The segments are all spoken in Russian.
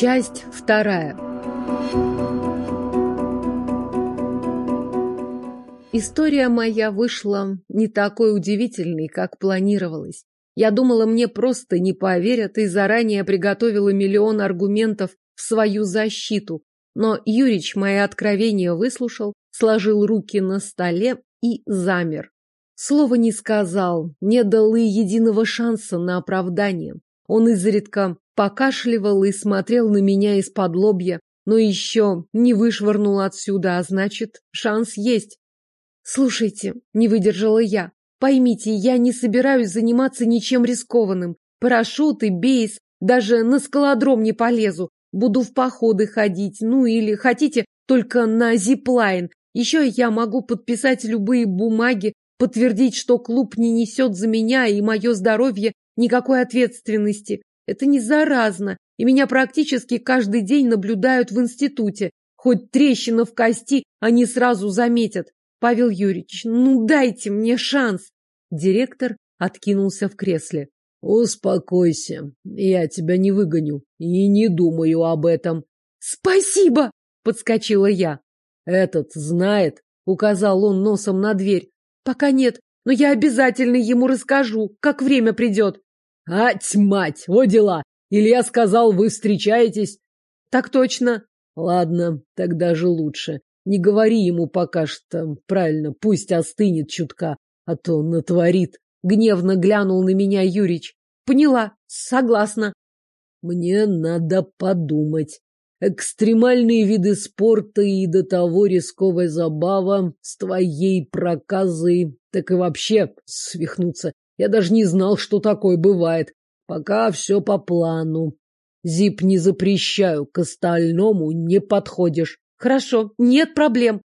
Часть вторая. История моя вышла не такой удивительной, как планировалось. Я думала, мне просто не поверят и заранее приготовила миллион аргументов в свою защиту. Но Юрич мои откровения выслушал, сложил руки на столе и замер. Слова не сказал, не дал и единого шанса на оправдание. Он изредка покашливал и смотрел на меня из-под лобья, но еще не вышвырнул отсюда, а значит, шанс есть. Слушайте, не выдержала я. Поймите, я не собираюсь заниматься ничем рискованным. Парашюты, бейс, даже на скалодром не полезу. Буду в походы ходить, ну или хотите, только на зиплайн. Еще я могу подписать любые бумаги, подтвердить, что клуб не несет за меня и мое здоровье никакой ответственности. Это не заразно, и меня практически каждый день наблюдают в институте. Хоть трещина в кости они сразу заметят. Павел Юрьевич, ну дайте мне шанс. Директор откинулся в кресле. Успокойся, я тебя не выгоню и не думаю об этом. Спасибо, подскочила я. Этот знает, указал он носом на дверь. Пока нет, но я обязательно ему расскажу, как время придет. Ать, мать, о дела! Илья сказал, вы встречаетесь. Так точно. Ладно, тогда же лучше. Не говори ему пока что, правильно, пусть остынет чутка, а то натворит. Гневно глянул на меня Юрич. Поняла, согласна. Мне надо подумать. Экстремальные виды спорта и до того рисковая забава с твоей проказой, так и вообще свихнуться. Я даже не знал, что такое бывает. Пока все по плану. Зип не запрещаю, к остальному не подходишь. Хорошо, нет проблем.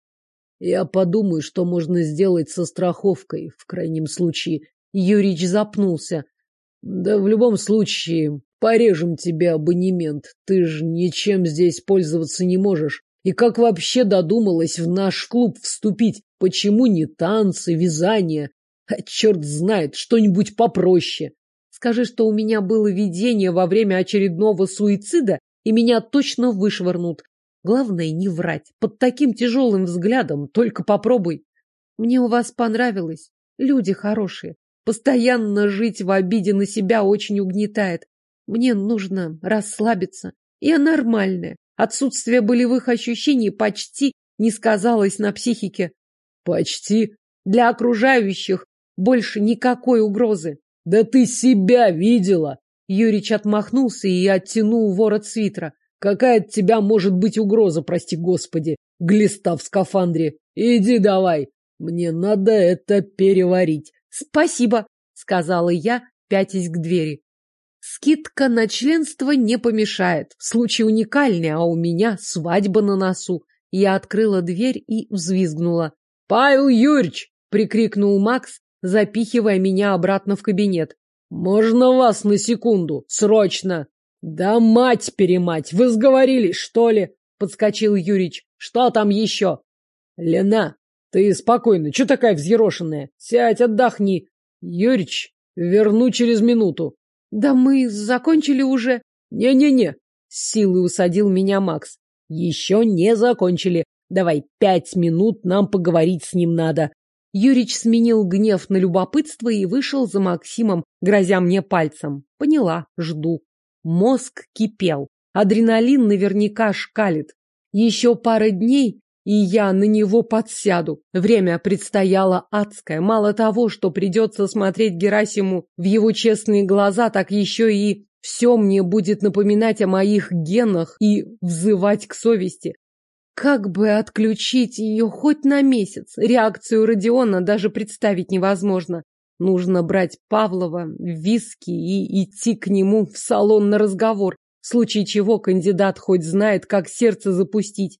Я подумаю, что можно сделать со страховкой, в крайнем случае. Юрич запнулся. Да в любом случае, порежем тебе абонемент. Ты же ничем здесь пользоваться не можешь. И как вообще додумалась в наш клуб вступить? Почему не танцы, вязание? А черт знает, что-нибудь попроще. Скажи, что у меня было видение во время очередного суицида, и меня точно вышвырнут. Главное не врать. Под таким тяжелым взглядом только попробуй. Мне у вас понравилось. Люди хорошие. Постоянно жить в обиде на себя очень угнетает. Мне нужно расслабиться. Я нормальная. Отсутствие болевых ощущений почти не сказалось на психике. Почти? Для окружающих больше никакой угрозы. Да ты себя видела! Юрич отмахнулся и оттянул ворот свитера. Какая от тебя может быть угроза, прости господи, глиста в скафандре? Иди давай, мне надо это переварить. Спасибо, сказала я, пятясь к двери. Скидка на членство не помешает. Случай уникальный, а у меня свадьба на носу. Я открыла дверь и взвизгнула. «Павел Юрьевич!» — прикрикнул Макс, запихивая меня обратно в кабинет. «Можно вас на секунду? Срочно!» «Да мать-перемать! Вы сговорились, что ли?» — подскочил Юрич. «Что там еще?» «Лена, ты спокойно, что такая взъерошенная? Сядь, отдохни. Юрич, верну через минуту». «Да мы закончили уже». «Не-не-не», — с силой усадил меня Макс. «Еще не закончили. Давай пять минут, нам поговорить с ним надо. Юрич сменил гнев на любопытство и вышел за Максимом, грозя мне пальцем. Поняла, жду. Мозг кипел. Адреналин наверняка шкалит. Еще пара дней, и я на него подсяду. Время предстояло адское. Мало того, что придется смотреть Герасиму в его честные глаза, так еще и все мне будет напоминать о моих генах и взывать к совести. Как бы отключить ее хоть на месяц? Реакцию Родиона даже представить невозможно. Нужно брать Павлова, виски и идти к нему в салон на разговор, в случае чего кандидат хоть знает, как сердце запустить.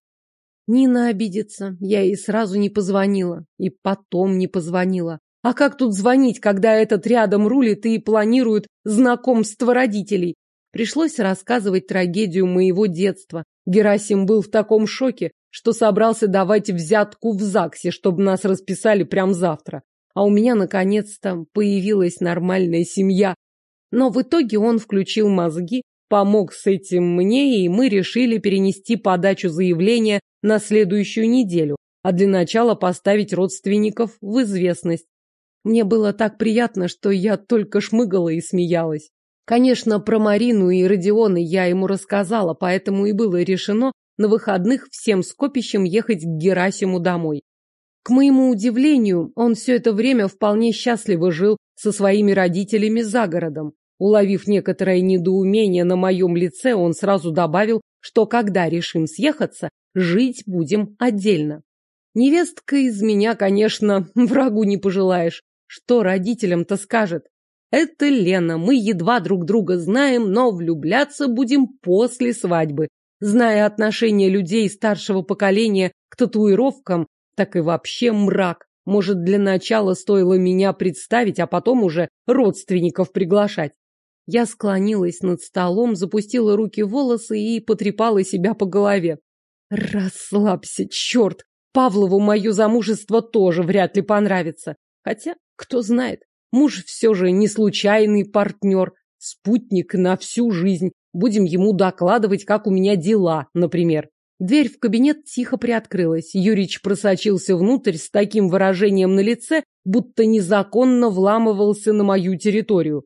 Нина обидится. Я ей сразу не позвонила. И потом не позвонила. А как тут звонить, когда этот рядом рулит и планирует знакомство родителей? Пришлось рассказывать трагедию моего детства. Герасим был в таком шоке, что собрался давать взятку в ЗАГСе, чтобы нас расписали прямо завтра. А у меня, наконец-то, появилась нормальная семья. Но в итоге он включил мозги, помог с этим мне, и мы решили перенести подачу заявления на следующую неделю, а для начала поставить родственников в известность. Мне было так приятно, что я только шмыгала и смеялась. Конечно, про Марину и Родиона я ему рассказала, поэтому и было решено на выходных всем скопищем ехать к Герасиму домой. К моему удивлению, он все это время вполне счастливо жил со своими родителями за городом. Уловив некоторое недоумение на моем лице, он сразу добавил, что когда решим съехаться, жить будем отдельно. Невестка из меня, конечно, врагу не пожелаешь. Что родителям-то скажет? Это Лена, мы едва друг друга знаем, но влюбляться будем после свадьбы. Зная отношение людей старшего поколения к татуировкам, так и вообще мрак. Может, для начала стоило меня представить, а потом уже родственников приглашать. Я склонилась над столом, запустила руки в волосы и потрепала себя по голове. Расслабься, черт! Павлову мое замужество тоже вряд ли понравится. Хотя, кто знает, муж все же не случайный партнер, спутник на всю жизнь. Будем ему докладывать, как у меня дела, например. Дверь в кабинет тихо приоткрылась. Юрич просочился внутрь с таким выражением на лице, будто незаконно вламывался на мою территорию.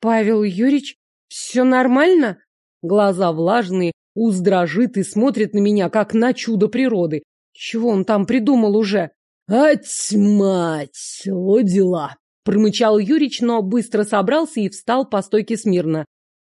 Павел Юрич, все нормально? Глаза влажные, уз дрожит и смотрит на меня, как на чудо природы. Чего он там придумал уже? Ать, мать, о дела! Промычал Юрич, но быстро собрался и встал по стойке смирно.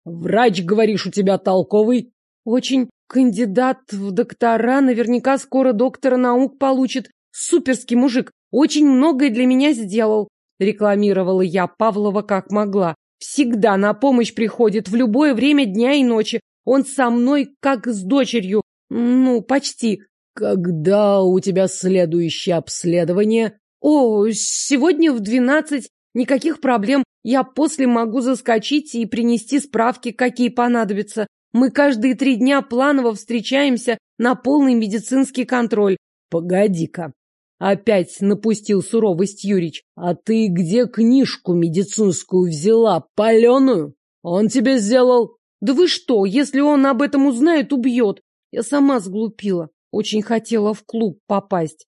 Врач, говоришь, у тебя толковый? Очень кандидат в доктора, наверняка скоро доктора наук получит. Суперский мужик, очень многое для меня сделал. Рекламировала я Павлова как могла. Всегда на помощь приходит в любое время дня и ночи. Он со мной как с дочерью. Ну, почти. Когда у тебя следующее обследование? О, сегодня в двенадцать. Никаких проблем. Я после могу заскочить и принести справки, какие понадобятся. Мы каждые три дня планово встречаемся на полный медицинский контроль. Погоди-ка. Опять напустил суровость Юрич. А ты где книжку медицинскую взяла? Паленую? Он тебе сделал? Да вы что, если он об этом узнает, убьет. Я сама сглупила. Очень хотела в клуб попасть.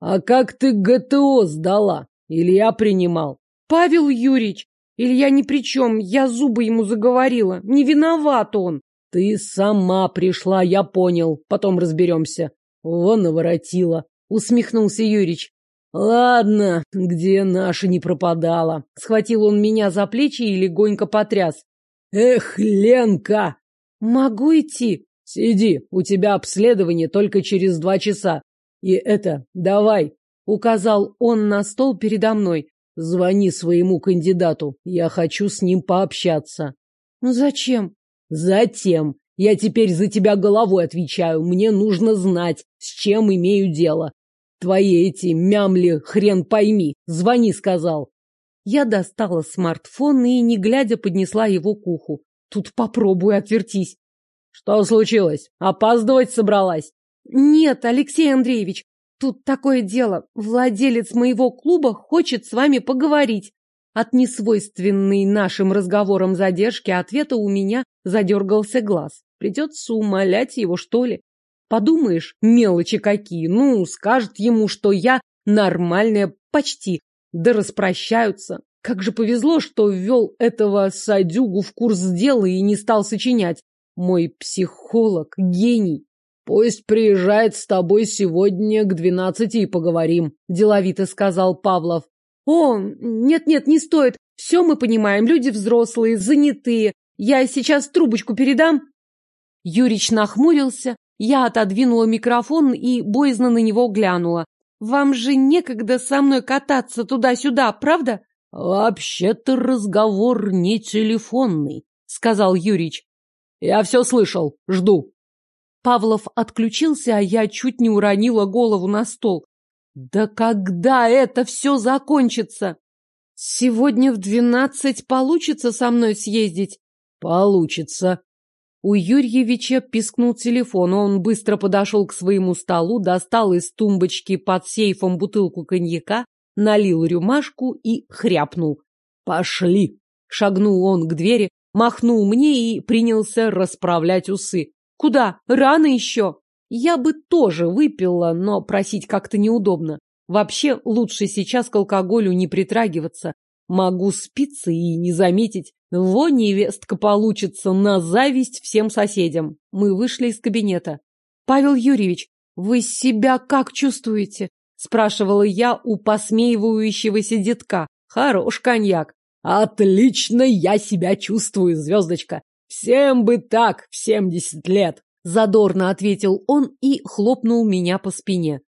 А как ты ГТО сдала? Или я принимал? Павел Юрьевич, Илья ни при чем, я зубы ему заговорила. Не виноват он. Ты сама пришла, я понял. Потом разберемся. Вон наворотила. Усмехнулся Юрич. Ладно, где наша не пропадала. Схватил он меня за плечи и легонько потряс. Эх, Ленка! Могу идти? Сиди, у тебя обследование только через два часа. И это, давай, указал он на стол передо мной. Звони своему кандидату. Я хочу с ним пообщаться. Ну зачем? Затем. Я теперь за тебя головой отвечаю. Мне нужно знать, с чем имею дело. Твои эти мямли хрен пойми. Звони, сказал. Я достала смартфон и, не глядя, поднесла его к уху. Тут попробуй отвертись. Что случилось? Опаздывать собралась? Нет, Алексей Андреевич, Тут такое дело. Владелец моего клуба хочет с вами поговорить. От несвойственной нашим разговорам задержки ответа у меня задергался глаз. Придется умолять его, что ли? Подумаешь, мелочи какие. Ну, скажет ему, что я нормальная почти. Да распрощаются. Как же повезло, что ввел этого садюгу в курс дела и не стал сочинять. Мой психолог, гений. Пусть приезжает с тобой сегодня к двенадцати и поговорим, деловито сказал Павлов. О, нет-нет, не стоит. Все мы понимаем, люди взрослые, занятые. Я сейчас трубочку передам. Юрич нахмурился, я отодвинула микрофон и боязно на него глянула. Вам же некогда со мной кататься туда-сюда, правда? Вообще-то разговор не телефонный, сказал Юрич. Я все слышал, жду. Павлов отключился, а я чуть не уронила голову на стол. Да когда это все закончится? Сегодня в двенадцать получится со мной съездить? Получится. У Юрьевича пискнул телефон. Он быстро подошел к своему столу, достал из тумбочки под сейфом бутылку коньяка, налил рюмашку и хряпнул. «Пошли!» Шагнул он к двери, махнул мне и принялся расправлять усы. Куда? Рано еще. Я бы тоже выпила, но просить как-то неудобно. Вообще лучше сейчас к алкоголю не притрагиваться. Могу спиться и не заметить. Во невестка получится на зависть всем соседям. Мы вышли из кабинета. Павел Юрьевич, вы себя как чувствуете? Спрашивала я у посмеивающегося детка. Хорош коньяк. Отлично я себя чувствую, звездочка. Всем бы так в семьдесят лет. Задорно ответил он и хлопнул меня по спине.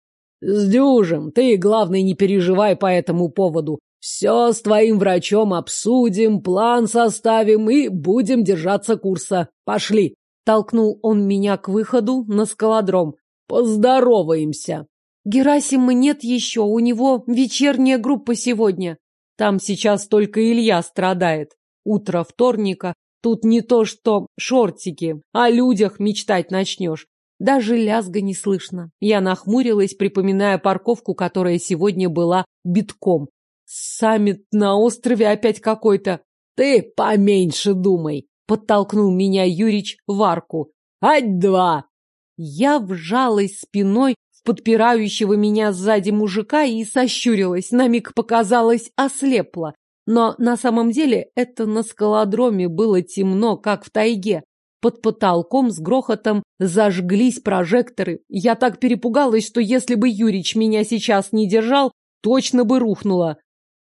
Сдюжим, ты, главное, не переживай по этому поводу. Все с твоим врачом обсудим, план составим и будем держаться курса. Пошли. Толкнул он меня к выходу на скалодром. Поздороваемся. Герасима нет еще, у него вечерняя группа сегодня. Там сейчас только Илья страдает. Утро вторника. Тут не то что шортики, о людях мечтать начнешь. Даже лязга не слышно. Я нахмурилась, припоминая парковку, которая сегодня была битком. Саммит на острове опять какой-то. Ты поменьше думай, подтолкнул меня Юрич в арку. Ать-два! Я вжалась спиной в подпирающего меня сзади мужика и сощурилась. На миг показалось ослепла. Но на самом деле это на скалодроме было темно, как в тайге. Под потолком с грохотом зажглись прожекторы. Я так перепугалась, что если бы Юрич меня сейчас не держал, точно бы рухнула.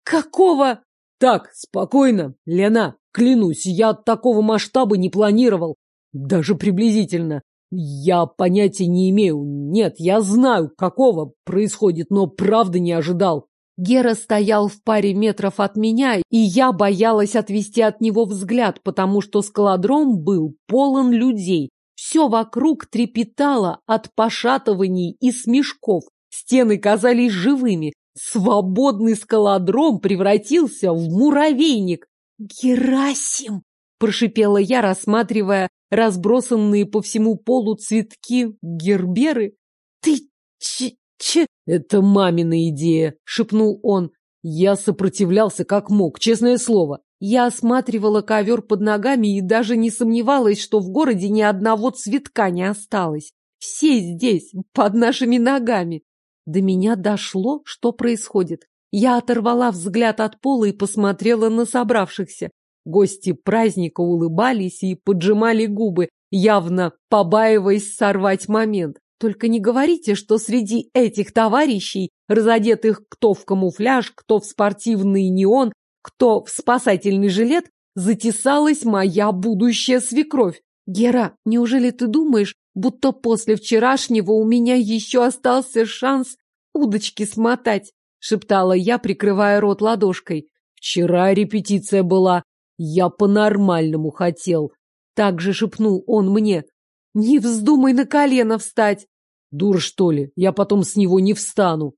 Какого? Так, спокойно, Лена, клянусь, я такого масштаба не планировал. Даже приблизительно. Я понятия не имею. Нет, я знаю, какого происходит, но правда не ожидал. Гера стоял в паре метров от меня, и я боялась отвести от него взгляд, потому что скалодром был полон людей. Все вокруг трепетало от пошатываний и смешков. Стены казались живыми. Свободный скалодром превратился в муравейник. «Герасим!» – прошипела я, рассматривая разбросанные по всему полу цветки герберы. «Ты Че, это мамина идея, шепнул он. Я сопротивлялся как мог, честное слово. Я осматривала ковер под ногами и даже не сомневалась, что в городе ни одного цветка не осталось. Все здесь, под нашими ногами. До меня дошло, что происходит. Я оторвала взгляд от пола и посмотрела на собравшихся. Гости праздника улыбались и поджимали губы, явно побаиваясь сорвать момент. Только не говорите, что среди этих товарищей, разодетых кто в камуфляж, кто в спортивный неон, кто в спасательный жилет, затесалась моя будущая свекровь. Гера, неужели ты думаешь, будто после вчерашнего у меня еще остался шанс удочки смотать? Шептала я, прикрывая рот ладошкой. Вчера репетиция была. Я по-нормальному хотел. Так же шепнул он мне. Не вздумай на колено встать. Дур, что ли? Я потом с него не встану.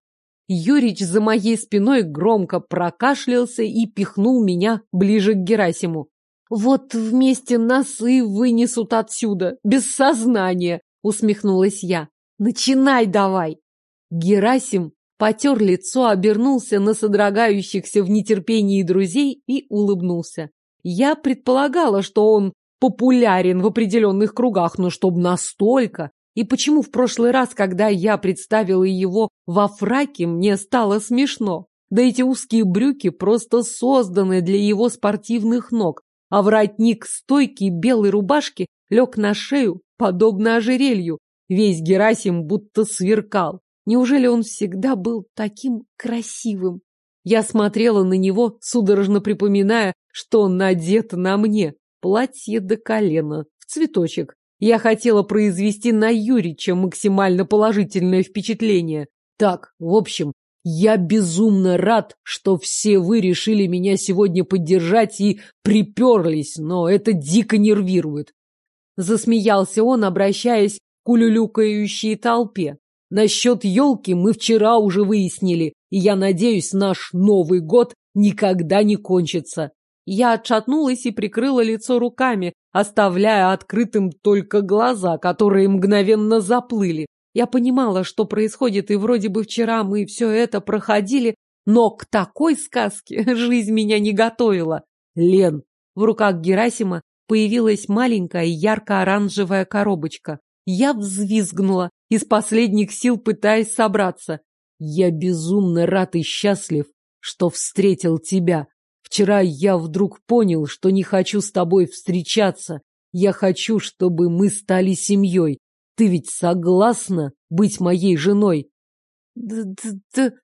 Юрич за моей спиной громко прокашлялся и пихнул меня ближе к Герасиму. Вот вместе нас и вынесут отсюда, без сознания, усмехнулась я. Начинай давай. Герасим потер лицо, обернулся на содрогающихся в нетерпении друзей и улыбнулся. Я предполагала, что он популярен в определенных кругах, но чтобы настолько. И почему в прошлый раз, когда я представила его во фраке, мне стало смешно? Да эти узкие брюки просто созданы для его спортивных ног, а воротник стойкий белой рубашки лег на шею, подобно ожерелью. Весь Герасим будто сверкал. Неужели он всегда был таким красивым? Я смотрела на него, судорожно припоминая, что он надет на мне. Платье до колена, в цветочек. Я хотела произвести на Юрича максимально положительное впечатление. Так, в общем, я безумно рад, что все вы решили меня сегодня поддержать и приперлись, но это дико нервирует. Засмеялся он, обращаясь к улюлюкающей толпе. Насчет елки мы вчера уже выяснили, и я надеюсь, наш Новый год никогда не кончится. Я отшатнулась и прикрыла лицо руками, оставляя открытым только глаза, которые мгновенно заплыли. Я понимала, что происходит, и вроде бы вчера мы все это проходили, но к такой сказке жизнь меня не готовила. Лен, в руках Герасима появилась маленькая ярко-оранжевая коробочка. Я взвизгнула, из последних сил пытаясь собраться. «Я безумно рад и счастлив, что встретил тебя. Вчера я вдруг понял, что не хочу с тобой встречаться. Я хочу, чтобы мы стали семьей. Ты ведь согласна быть моей женой?» «Д-д-д...»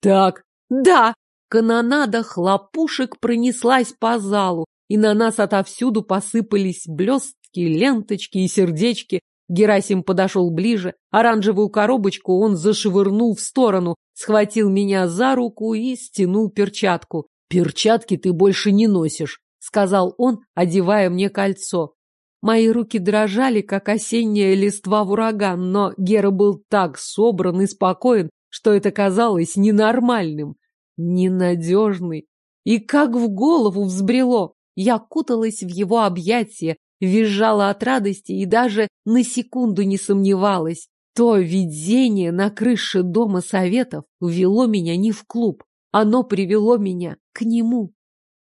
«Так». «Да!» Канонада хлопушек пронеслась по залу, и на нас отовсюду посыпались блестки, ленточки и сердечки. Герасим подошел ближе, оранжевую коробочку он зашвырнул в сторону, схватил меня за руку и стянул перчатку. «Перчатки ты больше не носишь», — сказал он, одевая мне кольцо. Мои руки дрожали, как осенняя листва в ураган, но Гера был так собран и спокоен, что это казалось ненормальным, ненадежный. И как в голову взбрело. Я куталась в его объятия, визжала от радости и даже на секунду не сомневалась. То видение на крыше Дома Советов увело меня не в клуб. Оно привело меня к нему.